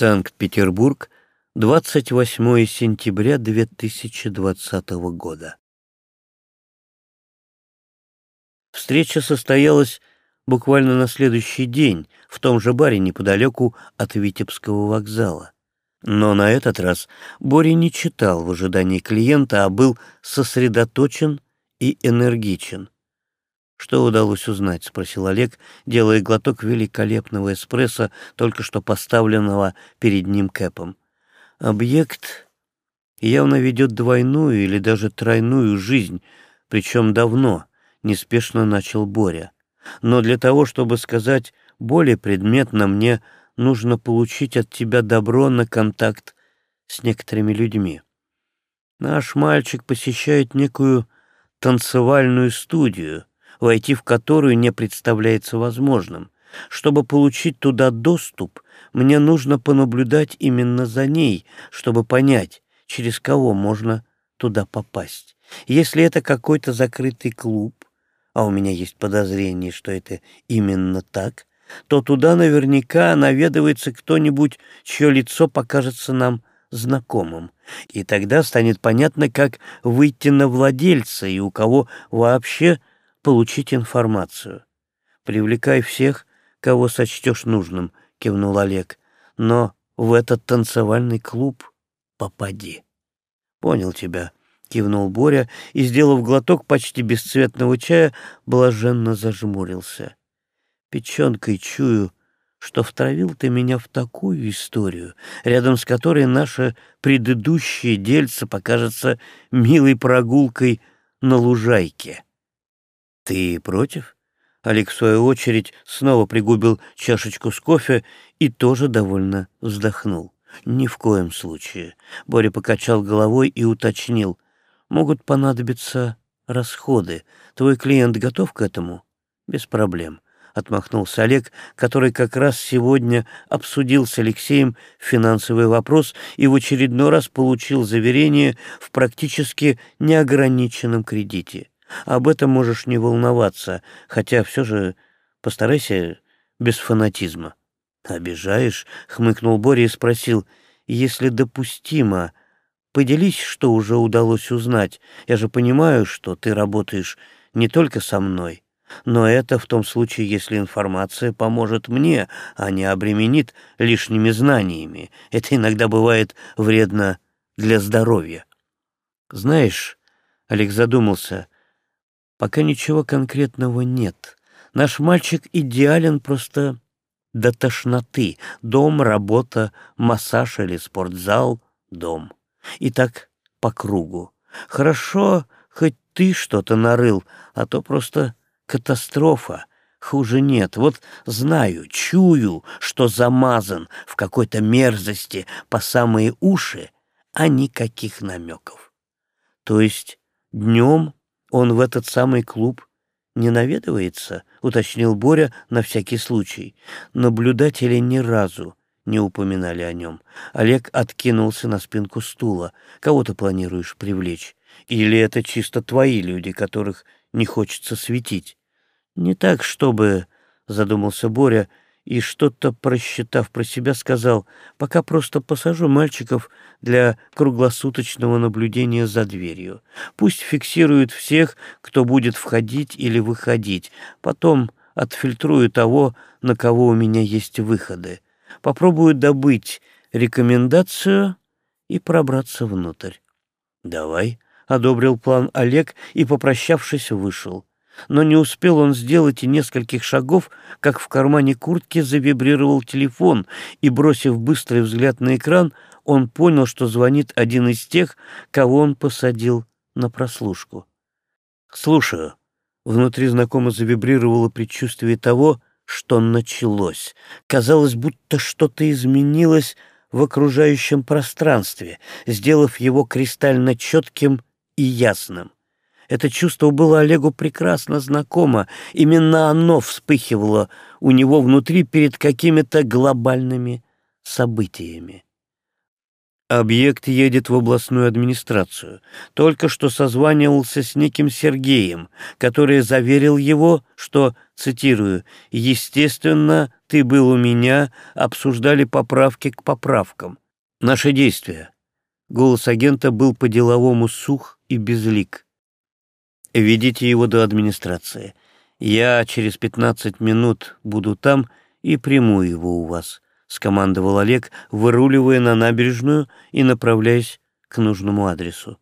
Санкт-Петербург, 28 сентября 2020 года. Встреча состоялась буквально на следующий день, в том же баре неподалеку от Витебского вокзала. Но на этот раз Боря не читал в ожидании клиента, а был сосредоточен и энергичен. «Что удалось узнать?» — спросил Олег, делая глоток великолепного эспрессо, только что поставленного перед ним Кэпом. «Объект явно ведет двойную или даже тройную жизнь, причем давно», — неспешно начал Боря. «Но для того, чтобы сказать более предметно, мне нужно получить от тебя добро на контакт с некоторыми людьми. Наш мальчик посещает некую танцевальную студию — войти в которую не представляется возможным. Чтобы получить туда доступ, мне нужно понаблюдать именно за ней, чтобы понять, через кого можно туда попасть. Если это какой-то закрытый клуб, а у меня есть подозрение, что это именно так, то туда наверняка наведывается кто-нибудь, чье лицо покажется нам знакомым. И тогда станет понятно, как выйти на владельца и у кого вообще получить информацию. Привлекай всех, кого сочтешь нужным, кивнул Олег. Но в этот танцевальный клуб попади. Понял тебя, кивнул Боря и, сделав глоток почти бесцветного чая, блаженно зажмурился. Печенкой чую, что втравил ты меня в такую историю, рядом с которой наше предыдущее дельце покажется милой прогулкой на лужайке. «Ты против?» Олег, в свою очередь, снова пригубил чашечку с кофе и тоже довольно вздохнул. «Ни в коем случае». Боря покачал головой и уточнил. «Могут понадобиться расходы. Твой клиент готов к этому?» «Без проблем», — отмахнулся Олег, который как раз сегодня обсудил с Алексеем финансовый вопрос и в очередной раз получил заверение в практически неограниченном кредите. Об этом можешь не волноваться, хотя все же постарайся без фанатизма. «Обижаешь?» — хмыкнул Боря и спросил. «Если допустимо, поделись, что уже удалось узнать. Я же понимаю, что ты работаешь не только со мной, но это в том случае, если информация поможет мне, а не обременит лишними знаниями. Это иногда бывает вредно для здоровья». «Знаешь...» — Олег задумался — Пока ничего конкретного нет. Наш мальчик идеален просто до тошноты. Дом, работа, массаж или спортзал, дом. И так по кругу. Хорошо, хоть ты что-то нарыл, а то просто катастрофа. Хуже нет. Вот знаю, чую, что замазан в какой-то мерзости по самые уши, а никаких намеков. То есть днем он в этот самый клуб не наведывается, уточнил Боря на всякий случай. Наблюдатели ни разу не упоминали о нем. Олег откинулся на спинку стула. Кого ты планируешь привлечь? Или это чисто твои люди, которых не хочется светить? Не так, чтобы, задумался Боря, и, что-то просчитав про себя, сказал, «Пока просто посажу мальчиков для круглосуточного наблюдения за дверью. Пусть фиксируют всех, кто будет входить или выходить. Потом отфильтрую того, на кого у меня есть выходы. Попробую добыть рекомендацию и пробраться внутрь». «Давай», — одобрил план Олег и, попрощавшись, вышел но не успел он сделать и нескольких шагов, как в кармане куртки завибрировал телефон, и, бросив быстрый взгляд на экран, он понял, что звонит один из тех, кого он посадил на прослушку. «Слушаю». Внутри знакомо завибрировало предчувствие того, что началось. Казалось, будто что-то изменилось в окружающем пространстве, сделав его кристально четким и ясным. Это чувство было Олегу прекрасно знакомо. Именно оно вспыхивало у него внутри перед какими-то глобальными событиями. Объект едет в областную администрацию. Только что созванивался с неким Сергеем, который заверил его, что, цитирую, «Естественно, ты был у меня, обсуждали поправки к поправкам. Наши действия». Голос агента был по-деловому сух и безлик. «Ведите его до администрации. Я через пятнадцать минут буду там и приму его у вас». — скомандовал Олег, выруливая на набережную и направляясь к нужному адресу.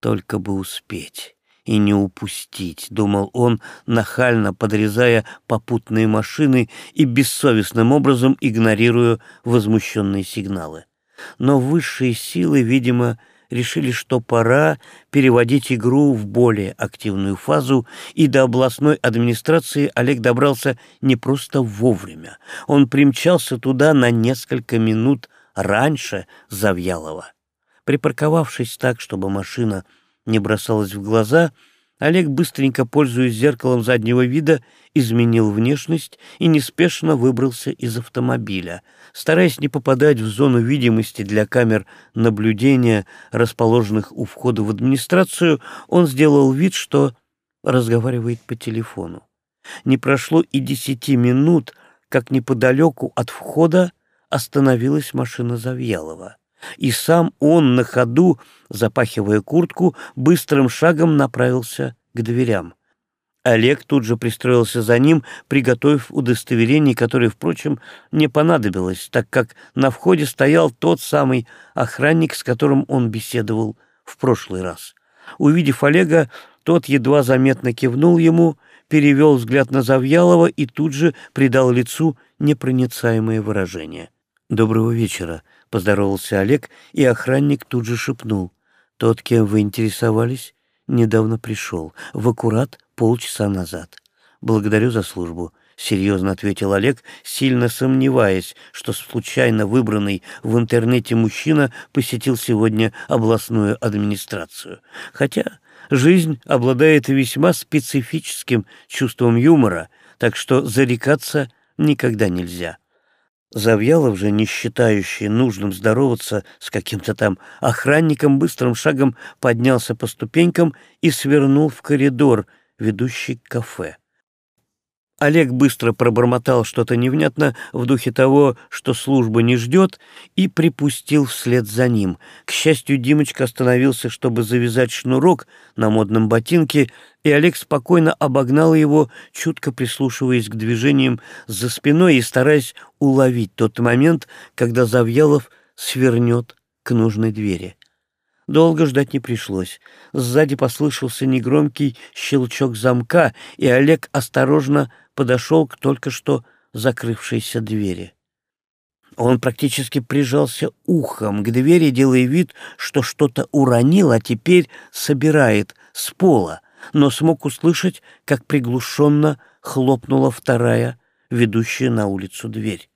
«Только бы успеть и не упустить», — думал он, нахально подрезая попутные машины и бессовестным образом игнорируя возмущенные сигналы. Но высшие силы, видимо, — решили, что пора переводить игру в более активную фазу, и до областной администрации Олег добрался не просто вовремя. Он примчался туда на несколько минут раньше Завьялова. Припарковавшись так, чтобы машина не бросалась в глаза, Олег, быстренько пользуясь зеркалом заднего вида, изменил внешность и неспешно выбрался из автомобиля. Стараясь не попадать в зону видимости для камер наблюдения, расположенных у входа в администрацию, он сделал вид, что разговаривает по телефону. Не прошло и десяти минут, как неподалеку от входа остановилась машина Завьялова и сам он на ходу, запахивая куртку, быстрым шагом направился к дверям. Олег тут же пристроился за ним, приготовив удостоверение, которое, впрочем, не понадобилось, так как на входе стоял тот самый охранник, с которым он беседовал в прошлый раз. Увидев Олега, тот едва заметно кивнул ему, перевел взгляд на Завьялова и тут же придал лицу непроницаемое выражение. «Доброго вечера», — поздоровался Олег, и охранник тут же шепнул. «Тот, кем вы интересовались, недавно пришел, в аккурат полчаса назад. Благодарю за службу». — серьезно ответил Олег, сильно сомневаясь, что случайно выбранный в интернете мужчина посетил сегодня областную администрацию. Хотя жизнь обладает весьма специфическим чувством юмора, так что зарекаться никогда нельзя. Завьялов же, не считающий нужным здороваться с каким-то там охранником, быстрым шагом поднялся по ступенькам и свернул в коридор, ведущий к кафе. Олег быстро пробормотал что-то невнятно в духе того, что служба не ждет, и припустил вслед за ним. К счастью, Димочка остановился, чтобы завязать шнурок на модном ботинке, и Олег спокойно обогнал его, чутко прислушиваясь к движениям за спиной и стараясь уловить тот момент, когда Завьялов свернет к нужной двери. Долго ждать не пришлось. Сзади послышался негромкий щелчок замка, и Олег осторожно подошел к только что закрывшейся двери. Он практически прижался ухом к двери, делая вид, что что-то уронил, а теперь собирает с пола, но смог услышать, как приглушенно хлопнула вторая, ведущая на улицу дверь.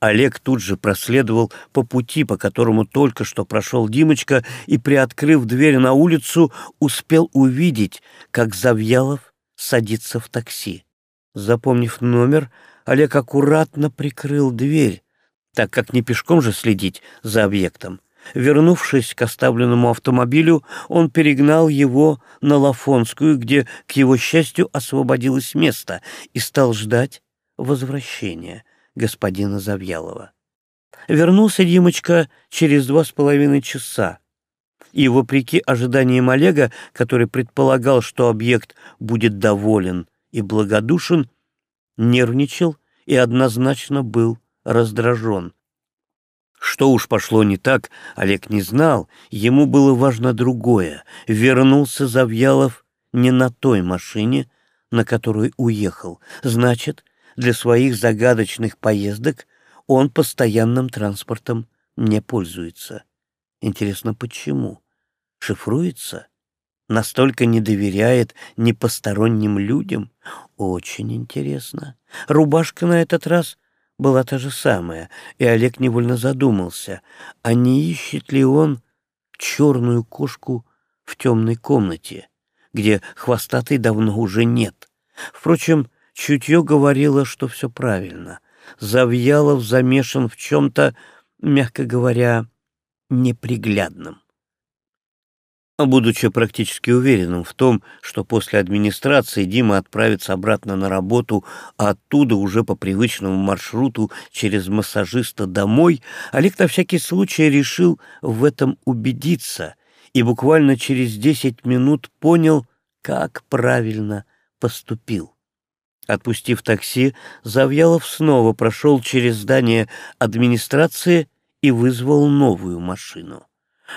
Олег тут же проследовал по пути, по которому только что прошел Димочка, и, приоткрыв дверь на улицу, успел увидеть, как Завьялов садится в такси. Запомнив номер, Олег аккуратно прикрыл дверь, так как не пешком же следить за объектом. Вернувшись к оставленному автомобилю, он перегнал его на Лафонскую, где, к его счастью, освободилось место, и стал ждать возвращения господина Завьялова. Вернулся Димочка через два с половиной часа, и, вопреки ожиданиям Олега, который предполагал, что объект будет доволен и благодушен, нервничал и однозначно был раздражен. Что уж пошло не так, Олег не знал, ему было важно другое. Вернулся Завьялов не на той машине, на которой уехал. Значит, для своих загадочных поездок он постоянным транспортом не пользуется. Интересно, почему? Шифруется? Настолько не доверяет ни посторонним людям? Очень интересно. Рубашка на этот раз была та же самая, и Олег невольно задумался, а не ищет ли он черную кошку в темной комнате, где хвостатой давно уже нет. Впрочем, чутье говорило, что все правильно. Завьялов замешан в чем-то, мягко говоря, неприглядным. Будучи практически уверенным в том, что после администрации Дима отправится обратно на работу, а оттуда уже по привычному маршруту через массажиста домой, Олег на всякий случай решил в этом убедиться и буквально через десять минут понял, как правильно поступил. Отпустив такси, Завьялов снова прошел через здание администрации и вызвал новую машину.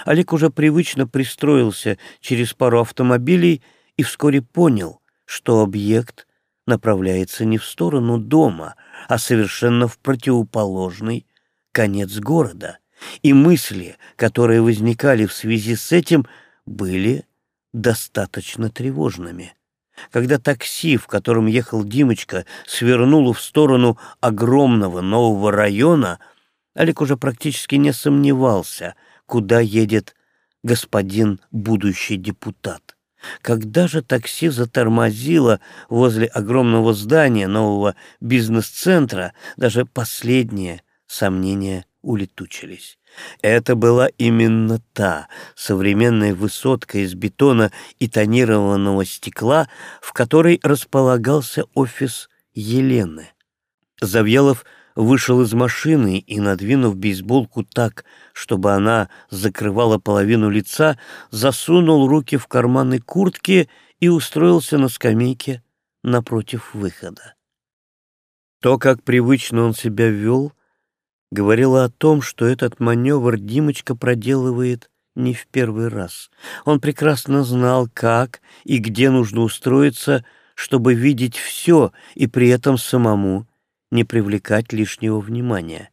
Олег уже привычно пристроился через пару автомобилей и вскоре понял, что объект направляется не в сторону дома, а совершенно в противоположный конец города. И мысли, которые возникали в связи с этим, были достаточно тревожными. Когда такси, в котором ехал Димочка, свернуло в сторону огромного нового района, Олег уже практически не сомневался — куда едет господин будущий депутат. Когда же такси затормозило возле огромного здания нового бизнес-центра, даже последние сомнения улетучились. Это была именно та современная высотка из бетона и тонированного стекла, в которой располагался офис Елены. Завьялов вышел из машины и, надвинув бейсболку так, чтобы она закрывала половину лица, засунул руки в карманы куртки и устроился на скамейке напротив выхода. То, как привычно он себя вел, говорило о том, что этот маневр Димочка проделывает не в первый раз. Он прекрасно знал, как и где нужно устроиться, чтобы видеть все и при этом самому не привлекать лишнего внимания.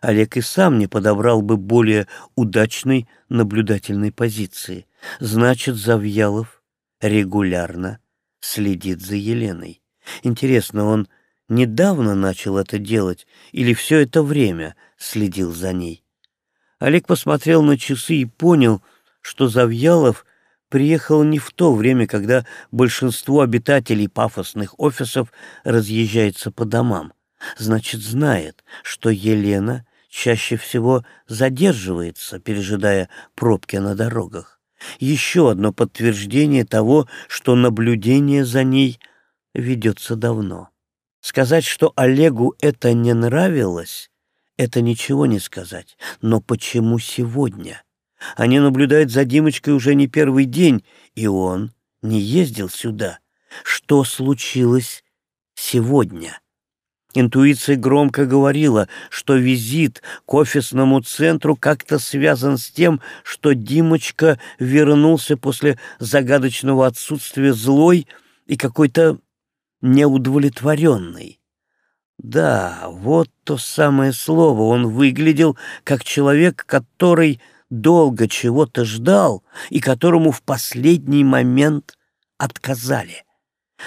Олег и сам не подобрал бы более удачной наблюдательной позиции. Значит, Завьялов регулярно следит за Еленой. Интересно, он недавно начал это делать или все это время следил за ней? Олег посмотрел на часы и понял, что Завьялов приехал не в то время, когда большинство обитателей пафосных офисов разъезжается по домам. Значит, знает, что Елена чаще всего задерживается, пережидая пробки на дорогах. Еще одно подтверждение того, что наблюдение за ней ведется давно. Сказать, что Олегу это не нравилось, это ничего не сказать. Но почему сегодня? Они наблюдают за Димочкой уже не первый день, и он не ездил сюда. Что случилось сегодня? Интуиция громко говорила, что визит к офисному центру как-то связан с тем, что Димочка вернулся после загадочного отсутствия злой и какой-то неудовлетворенный. Да, вот то самое слово. Он выглядел как человек, который долго чего-то ждал и которому в последний момент отказали.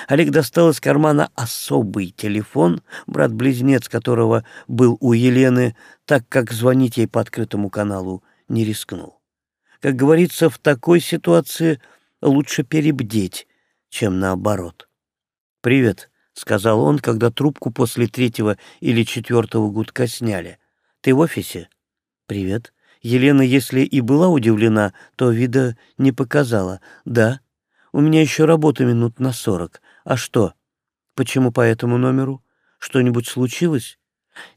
Олег достал из кармана особый телефон, брат-близнец которого был у Елены, так как звонить ей по открытому каналу не рискнул. Как говорится, в такой ситуации лучше перебдеть, чем наоборот. «Привет», — сказал он, когда трубку после третьего или четвертого гудка сняли. «Ты в офисе?» «Привет». Елена, если и была удивлена, то вида не показала. «Да, у меня еще работа минут на сорок. А что? Почему по этому номеру? Что-нибудь случилось?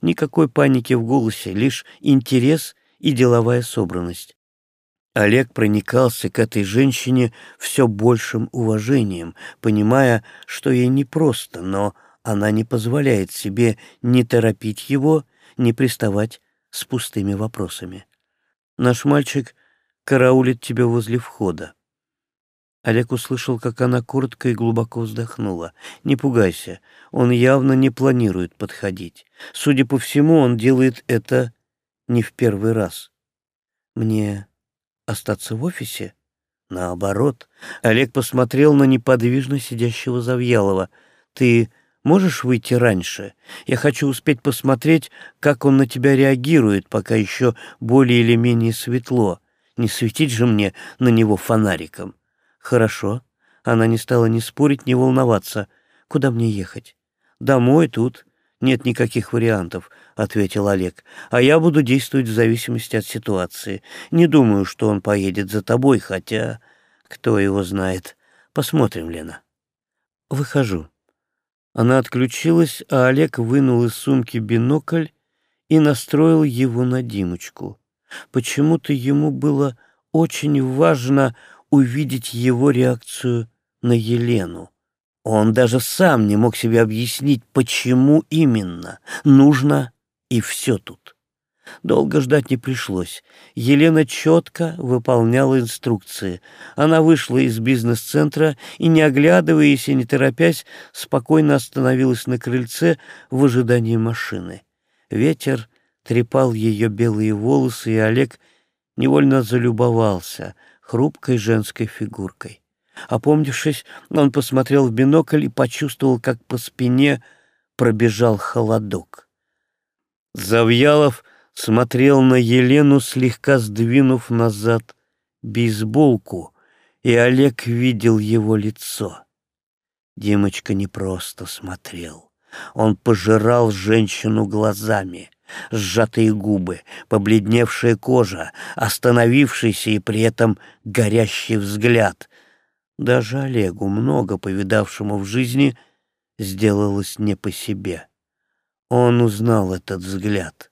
Никакой паники в голосе, лишь интерес и деловая собранность. Олег проникался к этой женщине все большим уважением, понимая, что ей непросто, но она не позволяет себе ни торопить его, ни приставать с пустыми вопросами. «Наш мальчик караулит тебя возле входа. Олег услышал, как она коротко и глубоко вздохнула. «Не пугайся, он явно не планирует подходить. Судя по всему, он делает это не в первый раз. Мне остаться в офисе?» Наоборот, Олег посмотрел на неподвижно сидящего Завьялова. «Ты можешь выйти раньше? Я хочу успеть посмотреть, как он на тебя реагирует, пока еще более или менее светло. Не светить же мне на него фонариком». «Хорошо». Она не стала ни спорить, ни волноваться. «Куда мне ехать?» «Домой тут. нет никаких вариантов», — ответил Олег. «А я буду действовать в зависимости от ситуации. Не думаю, что он поедет за тобой, хотя кто его знает. Посмотрим, Лена». «Выхожу». Она отключилась, а Олег вынул из сумки бинокль и настроил его на Димочку. Почему-то ему было очень важно увидеть его реакцию на Елену. Он даже сам не мог себе объяснить, почему именно. Нужно и все тут. Долго ждать не пришлось. Елена четко выполняла инструкции. Она вышла из бизнес-центра и, не оглядываясь и не торопясь, спокойно остановилась на крыльце в ожидании машины. Ветер трепал ее белые волосы, и Олег невольно залюбовался хрупкой женской фигуркой. Опомнившись, он посмотрел в бинокль и почувствовал, как по спине пробежал холодок. Завьялов смотрел на Елену, слегка сдвинув назад бейсболку, и Олег видел его лицо. Димочка не просто смотрел. Он пожирал женщину глазами. Сжатые губы, побледневшая кожа, остановившийся и при этом горящий взгляд — даже Олегу, много повидавшему в жизни, сделалось не по себе. Он узнал этот взгляд.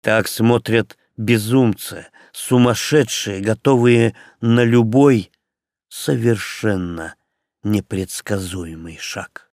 Так смотрят безумцы, сумасшедшие, готовые на любой совершенно непредсказуемый шаг.